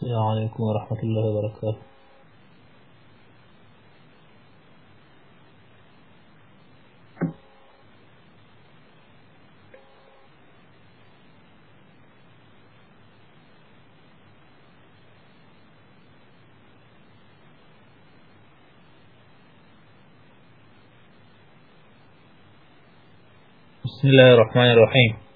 السلام عليكم ورحمة الله وبركاته. بسم الله الرحمن الرحيم.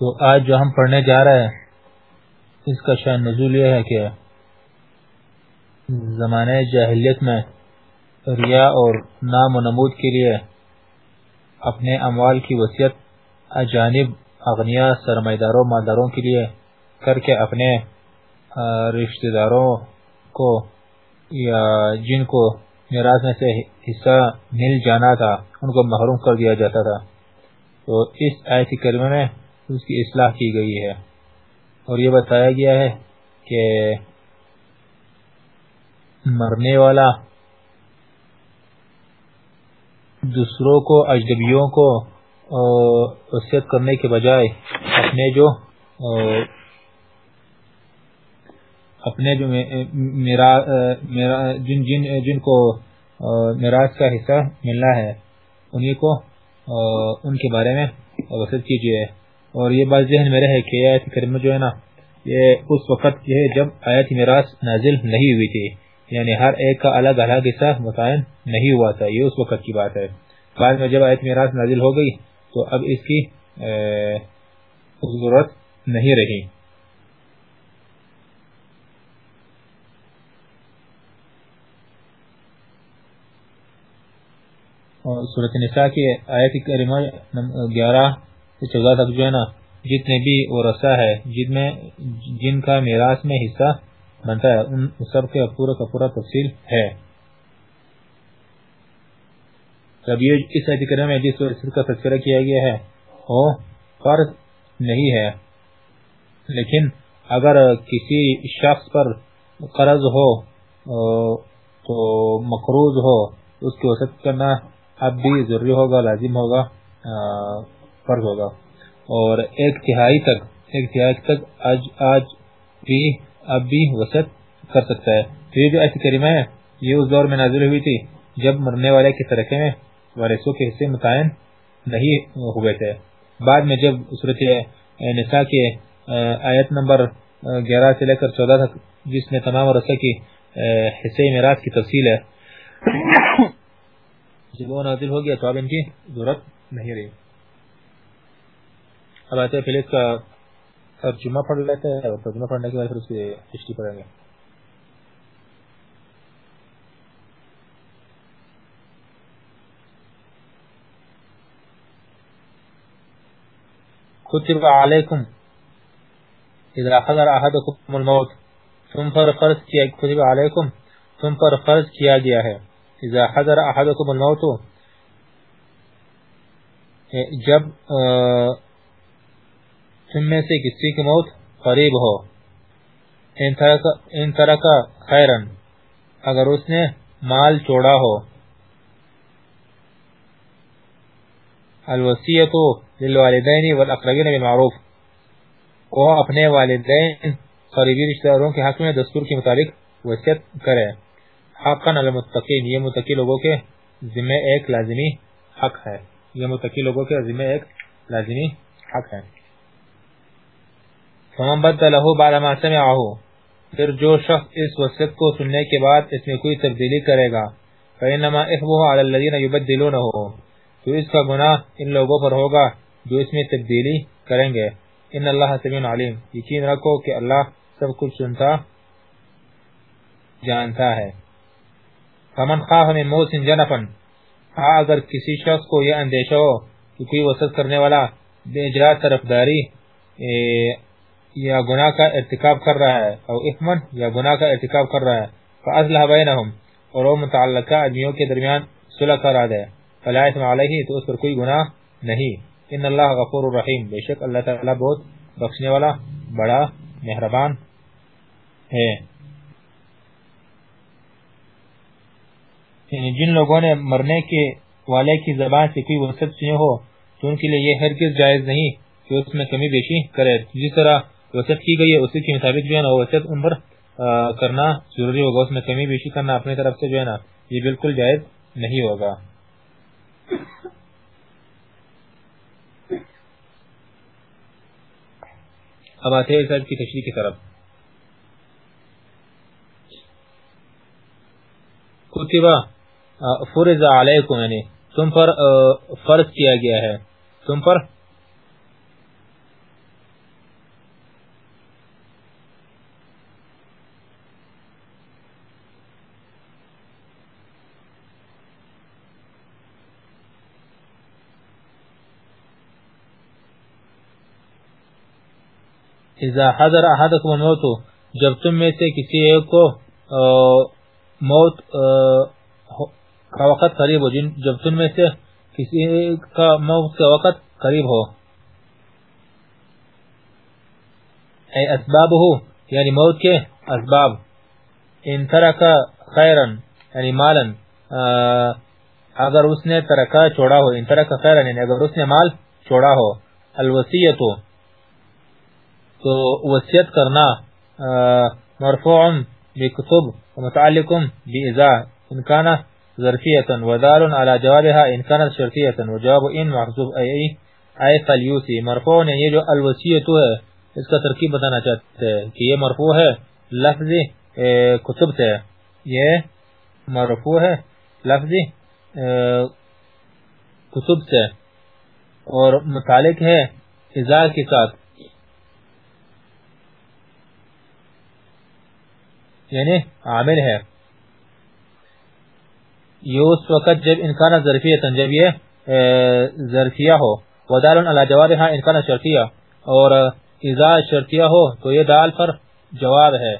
تو آج جو ہم پڑھنے جا رہے ہیں، اس کا شان نزول یہ ہے کہ زمانے جاہلیت میں ریا اور نام و نمود کے لیے اپنے اموال کی وصیت اجانب اغنیا سرمایداروں، مالداروں کے لیے کر کے اپنے رشتہ داروں کو یا جن کو میراث میں سے حصہ مل جانا تھا، ان کو محروم کر دیا جاتا تھا۔ تو اس آیت کریمہ میں اس کی اصلاح کی گئی ہے۔ اور یہ بتایا گیا ہے کہ مرنے والا دوسروں کو، اجنبیوں کو وصیت کرنے کے بجائے اپنے جو اپنے جو میرا میرا، جن جن جن کو، میراث کا حصہ ملنا ہے، انہیں کو، ان کے بارے میں وصیت کیجیے۔ اور یہ بات ذہن میں رہے کہ آیت کریمہ جو ہے نا، یہ اس وقت یہ جب آیت میراث نازل نہیں ہوئی تھی۔ یعنی ہر ایک کا الگ الگ حصہ متعین نہیں ہوا تھا، یہ اس وقت کی بات ہے۔ بعد میں جب آیت میراث نازل ہو گئی تو اب اس کی ضرورت نہیں رہی۔ سورت نساء کی آیت کریمہ گیارہ چودہ تک جو ہے نا، جتنے بھی ورثہ ہے، جن میں، جن کا میراث میں حصہ بنتا ہے، ان سب کے پورا کا پورا تفصیل ہے۔ تب یہ اس ذکر میں جس ورثت کا تذکرہ کیا گیا ہے۔ وہ فرض نہیں ہے۔ لیکن اگر کسی شخص پر قرض ہو تو مقروض ہو، اس کی وسط کرنا اب بھی ضروری ہوگا، لازم ہوگا۔ فرض ہوگا۔ اور ایک تہائی تک، ایک تہائی تک آج آج بھی، اب بھی وسط کر سکتا ہے۔ تو یہ جو ایسی کریمہ ہے، یہ اس دور میں نازل ہوئی تھی، جب مرنے والے کے ترکے میں وارثوں کے حصے متعین نہیں ہوئے تھے۔ بعد میں جب صورت نساء کے آیت نمبر گیارہ سے لے کر چودہ تک، جس میں تمام ورثہ کی حصے میراث کی تفصیل ہے، جب وہ نازل ہو گیا تو اب ان کی ضرورت نہیں رہی۔ اب آتے ہیں پہلے اس کا ترجمہ پڑھ لیتے ہیں، اور ترجمہ پڑھنے کے بعد پھر اس کی ہسٹری پڑھیں گے۔ کتب علیکم اذا حضر احدکم الموت، تم پر فرض کیا، کتب علیکم، تم پر فرض کیا گیا ہے۔ اذا حضر احدکم الموت جب تم میں سے کسی کی موت قریب ہو۔ ان طرح کا خیرن، اگر اس نے مال چوڑا ہو۔ الوسیت للوالدین والاقربین بالمعروف۔ وہ اپنے والدین، قریبی رشتہ داروں کے حق میں دستور کے مطابق وصیت کرے۔ حقا المتقین، یہ متقی لوگوں کے ذمہ ایک لازمی حق ہے۔ یہ متقی لوگوں کے ذمہ ایک لازمی حق ہے۔ فمن بدله بعد ما سمعه، پھر جو شخص اس وصیت کو سننے کے بعد اس میں کوئی تبدیلی کرے گا فینما اثمه على الذين يبدلونه، تو اس کا گناہ ان لوگوں پر ہوگا جو اس میں تبدیلی کریں گے۔ ان اللہ سمیع علیم یقین رکھو کہ اللہ سب کچھ سنتا، جانتا ہے۔ فمن خاف من موت جنفا ہاں، اگر کسی شخص کو یہ اندیشہ ہو کہ کوئی وصیت کرنے والا بے اجرا طرفداری یا گناہ کا ارتکاب کر رہا ہے، او اثمن یا گناہ کا ارتکاب کر رہا ہے۔ فاصلح بینہم اور وہ متعلقہ آدمیوں کے درمیان صلح کرا دے فلا اثم علیہ تو اس پر کوئی گناہ نہیں۔ ان اللہ غفور الرحیم بے شک اللہ تعالی بہت بخشنے والا، بڑا، مہربان ہے۔ یعنی جن لوگوں نے مرنے کے والے کی زبان سے کوئی وسط سنے ہو، تو ان کے لیے یہ ہرگز جائز نہیں کہ اس میں کمی بیشی کرے۔ جس طرح وسط کی گئی ہے، اسی کے مطابق جو ہے نا وسط ان پر کرنا ضروری ہوگا، اس میں کمی بیشی کرنا اپنی طرف سے جو ہے نا، یہ بالکل جائز نہیں ہوگا۔ اب آتے ہیں اس کی تشریح کی طرف۔ کتبہ فرض علیکم یعنی تم پر فرض کیا گیا ہے۔ تم پر اذا حضر احدكم الموت، جب تم میں سے کسی ایک کو موت کا وقت قریب ہو جب تم میں سے کسی کا موت کا وقت قریب ہو۔ اے اسباب ہو یعنی موت کے اسباب۔ ان ترک خیرا یعنی مالا اگر اس نے ترکا چھوڑا ہو، ان ترک خیرا یعنی اگر اس نے مال چھوڑا ہو۔ الوسیتو تو وصیت کرنا مرفوع بکتب ومتعلق بإذا ان كان ظرفیتا ودال على جوابها، ان كانت شرطیتا وجواب ان محضوب ای ای ای فلیوسی. مرفوع نے یہ جو الوسیتو ہے، اس کا ترکیب بتانا چاہتے ہیں کہ یہ مرفوع ہے، لفظ کتب سے یہ مرفوع ہے، لفظ کتب سے اور متعلق ہے، اذا کے ساتھ۔ یعنی عامل ہے۔ یہ اس وقت جب انکان ظرفیتا جب یہ ظرفیہ ہو۔ ودال علی جوابها انکان شرطیہ۔ اور اذا شرطیہ ہو تو یہ دال پر جواب ہے۔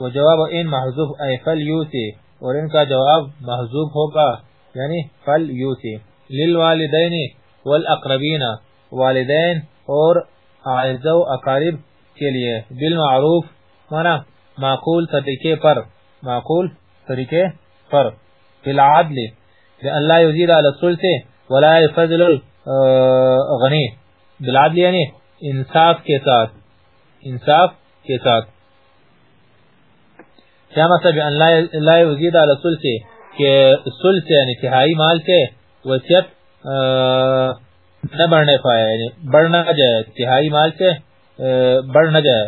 وہ جواب ان محضوب ای فل یوسی۔ اور ان کا جواب محضوب ہوگا یعنی فل یوسی۔ للوالدین والاقربین والدین اور اعزو اقارب کے لیے۔ بالمعروف مانا معقول طریقے پر، معقول طریقے پر بالعدل لأن لا يزيد على الثلث ولا يفضل الغنی بالعدل یعنی انصاف کے ساتھ، انصاف کے ساتھ۔ کیا مطلب ان لا يزيد على الثلث کہ ثلث یعنی تہائی مال سے وصیت نہ بڑھنے پائے یعنی بڑھنا جائے، تہائی مال سے بڑھ نہ جائے۔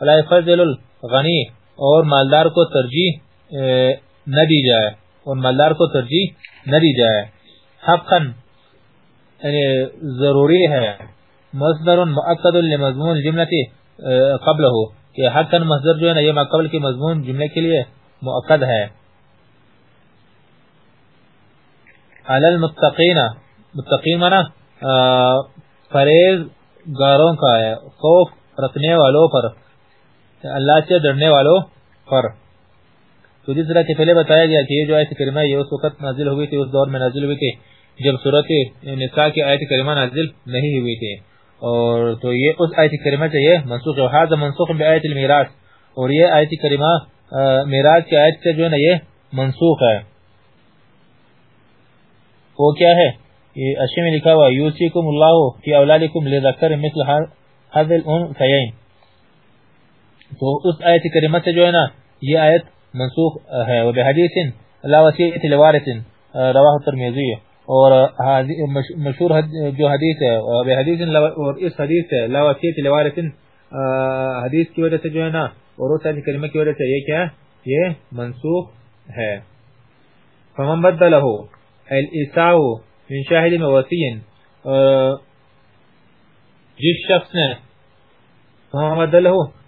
ولا يفضل غنی اور مالدار کو ترجیح نہ دی جائے، اور مالدار کو ترجیح نہ دی جائے۔ حقا یعنی ضروری ہے، مصدر مؤکد لمضمون جملتی قبل ہو کہ حقا مصدر جو ہے نا، یہ مقبل کی مضمون جملے کے لیے مؤکد ہے۔ علی المتقین، متقین مانا فریض گاروں کا ہے، خوف رکھنے والوں پر۔ اللہ سے ڈرنے والوں پر۔ تو جس طرح کہ پہلے بتایا گیا کہ یہ جو آیت کریمہ یہ اس وقت نازل ہوئی تھی، اس دور میں نازل ہوئی تھی، جب صورت نساء کی آیت کریمہ نازل نہیں ہوئی تھی۔ اور تو یہ اس آیت کریمہ سے یہ منسوخ ہے۔ حاضر منسوخ بی آیت المیراث اور یہ آیت کریمہ میراث کی آیت سے جو ہے نا، یہ منسوخ ہے۔ وہ کیا ہے؟ یہ اشی میں لکھا ہوا یوسیکم اللہ فی اولادکم لذکر مثل حضل ان سیئین تو اس آیت کریمہ سے جو ہے نا یہ آیت منسوخ ہے وہ بحدیث لا وسیعت لوارث رواہ ترمیزی اور مشہور جو حدیث ہے بحدیث اور اس حدیث سے لا وسیعت لوارث حدیث کی وجہ سے جو ہے نا اور اس آیت کریمہ کی وجہ سے یہ کیا ہے یہ منسوخ ہے فمن بدلہ الاساو من شاہد موسین جس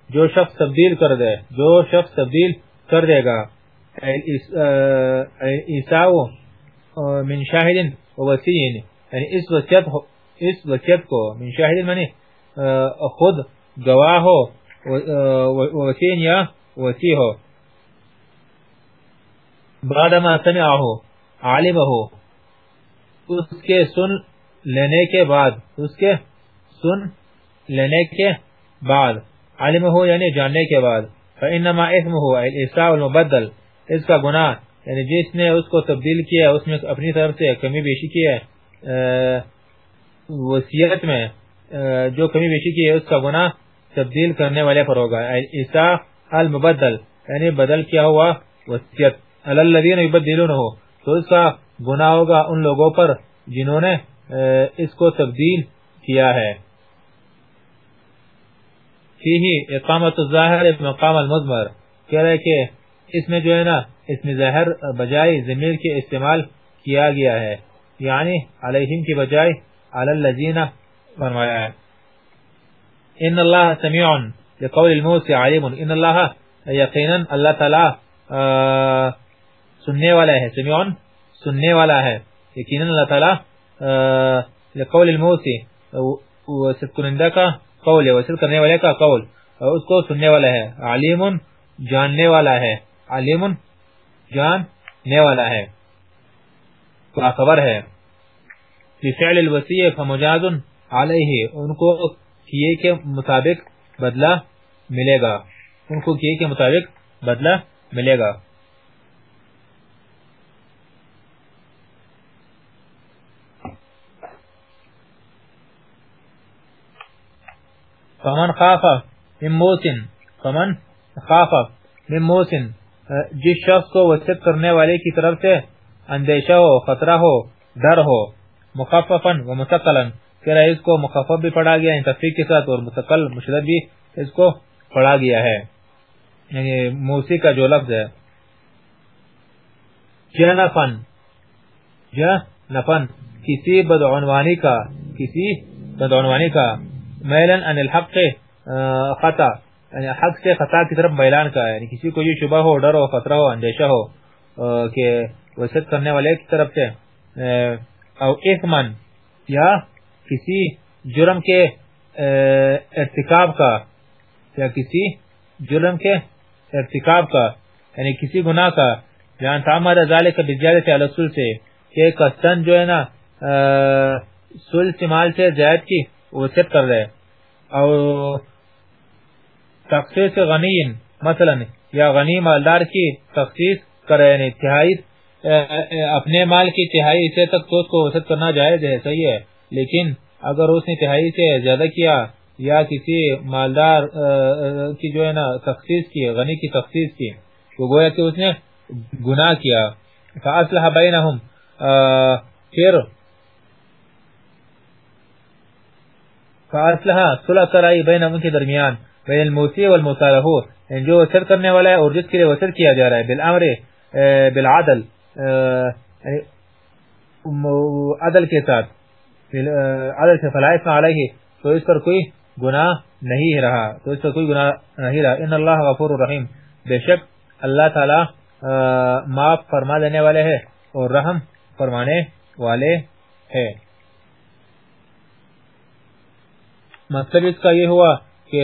جو شخص تبدیل کر دے، جو شخص تبدیل کر دے گا۔ عیساو من شاہد وسیعین۔ یعنی اس وسیعت اس وسیعت کو، من شاہد منی خود گواہ ہو وسین یا وسیع ہو۔ بعد ما سمع ہو عالم ہو اس کے سن لینے کے بعد، اس کے سن لینے کے بعد۔ علم ہو یعنی جاننے کے بعد. فَإِنَّمَا اِثْمُهُ یعنی الْإِسْرَاءُ الْمُبَدَّلِ. اس کا گناہ یعنی جس نے اس کو تبدیل کیا، اس میں اپنی طرف سے کمی بیشی کی ہے وسیعت میں جو کمی بیشی کی ہے، اس کا گناہ تبدیل کرنے والے پر ہوگا. عیسیٰ المبدل یعنی بدل کیا ہوا وسیعت الذین یبدلونہ، تو اس کا گناہ ہوگا ان لوگوں پر جنہوں نے اس کو تبدیل کیا ہے. فیہی اقامت الظاہر مقام المضمر، کہہ رہے کہ اس میں جو ہے نا، اس میں ظاہر بجائے ضمیر کے استعمال کیا گیا ہے۔ یعنی علیہم کی بجائے علی اللذین فرمایا ہے۔ ان اللہ سمیع لقول الموسی علیم، ان اللہ یقینا اللہ تعالی سننے والا ہے سمیع سننے والا ہے۔ یقینا اللہ تعالی لقول الموسی وصف کنندہ کا قول ہے وصل کرنے والے کا قول۔ اس کو سننے والا ہے۔ علیم جاننے والا ہے۔ علیم جاننے والا ہے۔ خبر ہے۔ فعل الوسیع فمجاز علیہ۔ ان کو کیے کے مطابق بدلہ ملے گا۔ ان کو کیے کے مطابق بدلہ ملے گا۔ فمن خاف من موسن، فمن خاف من موسن جس شخص کو وسط کرنے والے کی طرف سے اندیشہ ہو، خطرہ ہو، ڈر ہو، مخففا و متقلا کہ اس کو مخفف بھی پڑھا گیا تفریق کے ساتھ، اور متقل مشدد بھی اس کو پڑھا گیا ہے۔ یعنی موسی کا جو لفظ ہے، جنفن جنفن، کسی بدعنوانی کا، کسی بدعنوانی کا۔ میلن ان الحق خطا یعنی حق سے خطا کی طرف میلان کا ہے. یعنی کسی کو یہ شبہ ہو، ڈر ہو، خطرہ ہو، اندیشہ ہو کہ وسط کرنے والے کی طرف سے او اثمن یا کسی جرم کے ارتکاب کا، یا کسی جرم کے ارتکاب کا یعنی کسی گناہ کا. جان تعمد ذالک بزیادت علی السل سے، کہ قصدن جو ہے نا سل مال سے زیاد کی وسط کر رہے او تخصیص غنی مثلا، یا غنی مالدار کی تخصیص کرے یعنی تہائی اپنے مال کی تہائی سے تک تو اس کو وسط کرنا جائز ہے، صحیح ہے، لیکن اگر اس نے تہائی سے زیادہ کیا یا کسی مالدار کی جو ہے نا تخصیص کی، غنی کی تخصیص کی، تو گویا کہ اس نے گناہ کیا۔ فاصلح بینہم پھر فاصلہ صلح کرائی بین ان کے درمیان، بین الموسی والموسالہ یعنی جو وصل کرنے والا ہے اور جس کے لیے وصل کیا جا رہا ہے بالعمر بالعدل یعنی عدل کے ساتھ عدل سے فلائف علیہ، تو اس پر کوئی گناہ نہیں رہا، تو اس پر کوئی گناہ نہیں رہا۔ ان اللہ غفور الرحیم، بے شک اللہ تعالی معاف فرما دینے والے ہیں اور رحم فرمانے والے ہیں۔ مطلب اس کا یہ ہوا کہ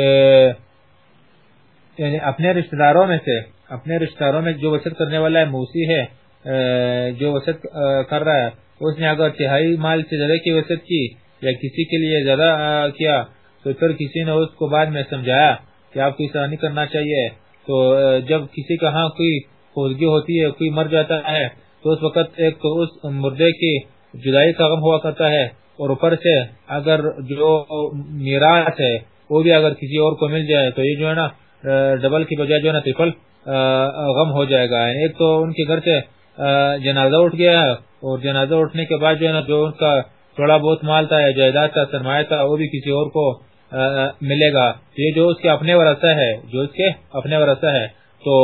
یعنی اپنے رشتہ داروں میں سے، اپنے رشتہ داروں میں جو وسط کرنے والا ہے، موسی ہے جو وسط کر رہا ہے، اس نے اگر تہائی مال سے زیادہ کی وسط کی یا کسی کے لیے زیادہ کیا، تو پھر کسی نے اس کو بعد میں سمجھایا کہ آپ کو اسرا نہیں کرنا چاہیے۔ تو جب کسی کا ہاں کوئی خوزگی ہوتی ہے، کوئی مر جاتا ہے، تو اس وقت ایک تو اس مردے کی جدائی کا غم ہوا کرتا ہے۔ اور اوپر سے اگر جو میراث ہے، وہ بھی اگر کسی اور کو مل جائے، تو یہ جو ہے نا ڈبل کی بجائے جو ہے نا ترپل غم ہو جائے گا۔ ایک تو ان کے گھر سے جنازہ اٹھ گیا ہے اور جنازہ اٹھنے کے بعد جو ہے نا، جو ان کا تھوڑا بہت مال تھا یا جائیداد کا سرمایہ تھا، وہ بھی کسی اور کو ملے گا۔ یہ جو اس کے اپنے ورثہ ہے، جو اس کے اپنے ورثہ ہے، تو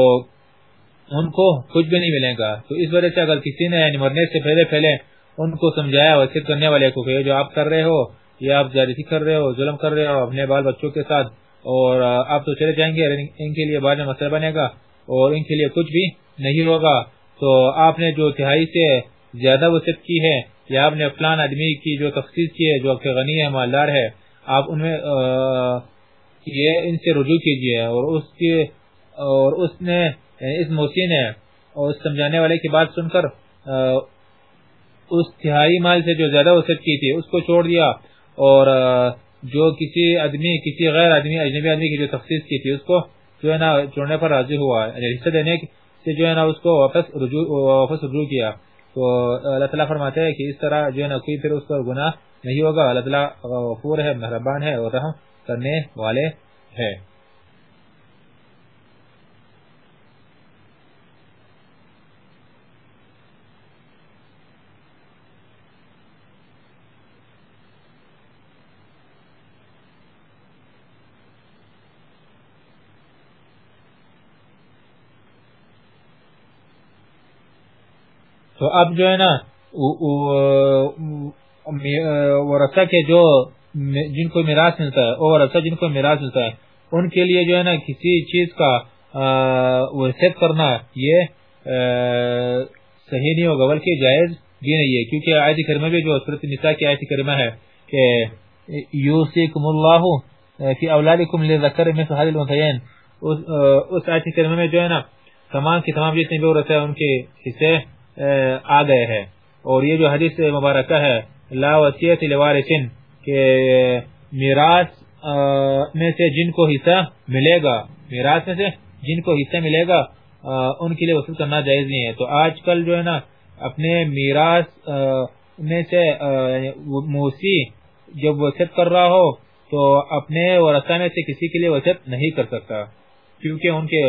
ان کو کچھ بھی نہیں ملے گا۔ تو اس وجہ سے اگر کسی نے یعنی مرنے سے پہلے پہلے ان کو سمجھایا وسیع کرنے والے کو کہ جو آپ کر رہے ہو یا آپ زیادتی کر رہے ہو، ظلم کر رہے ہو، اپنے بال بچوں کے ساتھ، اور آپ تو چلے جائیں گے یعنی ان کے لیے بعد میں مسئلہ بنے گا، اور ان کے لیے کچھ بھی نہیں ہوگا۔ تو آپ نے جو تہائی سے زیادہ وسط کی ہے، یا آپ نے فلان آدمی کی جو تخصیص کی ہے، جو غنی ہے، مالدار ہے، آپ ان میں یہ ان سے رجوع کیجیے اور اس کی اور اس نے یعنی اس موسی نے اور سمجھانے والے کی بات سن کر اس تہائی مال سے جو زیادہ وسط کی تھی، اس کو چھوڑ دیا اور جو کسی آدمی، کسی غیر آدمی، اجنبی آدمی کی جو تخصیص کی تھی، اس کو جو ہے نا چھوڑنے پر راضی ہوا یعنی حصہ دینے سے جو ہے نا اس کو واپس رجوع واپس رجوع کیا۔ تو اللہ تعالیٰ فرماتے ہیں کہ اس طرح جو ہے نا کوئی پھر اس پر گناہ نہیں ہوگا۔ اللہ تعالیٰ غفور ہے، مہربان ہے اور رحم کرنے والے ہے تو اب جو ہے نا ورثہ کے جو جن کو میراث ملتا ہے ورثہ جن کو میراث ملتا ہے، ان کے لیے جو ہے نا کسی چیز کا وصیت کرنا یہ صحیح نہیں ہوگا، بلکہ جائز بھی نہیں ہے۔ کیونکہ آیت کریمہ بھی جو سورۃ النساء کی آیت کریمہ ہے کہ، یوسیکم اللہ فی اولادکم للذکر مثل هذه الانثیین، اس آیت کریمہ میں جو ہے نا، تمام کی تمام جتنے بھی ورثہ ہیں، ان کے حصے آ گئے ہیں۔ اور یہ جو حدیث مبارکہ ہے، لا وصیت لوارثن، کہ میراث میں سے جن کو حصہ ملے گا، میراث میں سے جن کو حصہ ملے گا ان کے لیے وصول کرنا جائز نہیں ہے۔ تو آج کل جو ہے نا، اپنے میراث میں سے یعنی موسی جب وصیت کر رہا ہو، تو اپنے ورثہ میں سے کسی کے لیے وصیت نہیں کر سکتا، کیونکہ ان کے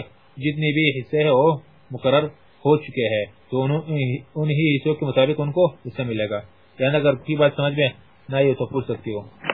جتنے بھی حصے ہیں، وہ مقرر ہو چکے ہیں۔ تو انہی حصوں کے مطابق ان کو حصہ ملے گا۔ یعنی اگر کی بات سمجھ میں نہ یہ تو پوچھ سکتی ہو۔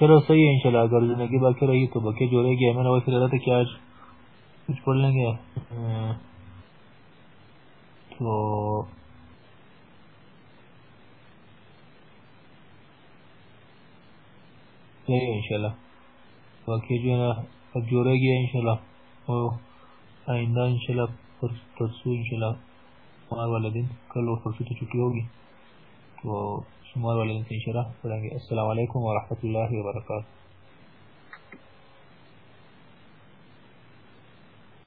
چلو صحیح ہے انشاءاللہ، اگر زندگی باقی رہی تو بکے جوڑے گی میں نے ویسے رہا تھا کہ آج کچھ پڑھ لیں گے۔ تو صحیح ہے انشاءاللہ۔ باقی جو ہے نا اب جوڑے گی انشاءاللہ۔ اور آئندہ انشاءاللہ پرسو انشاءاللہ سمار والے دن، کل اور پرسو تو چھٹی ہوگی۔ تو شمار والے دن سے انشاءاللہ پڑھیں گے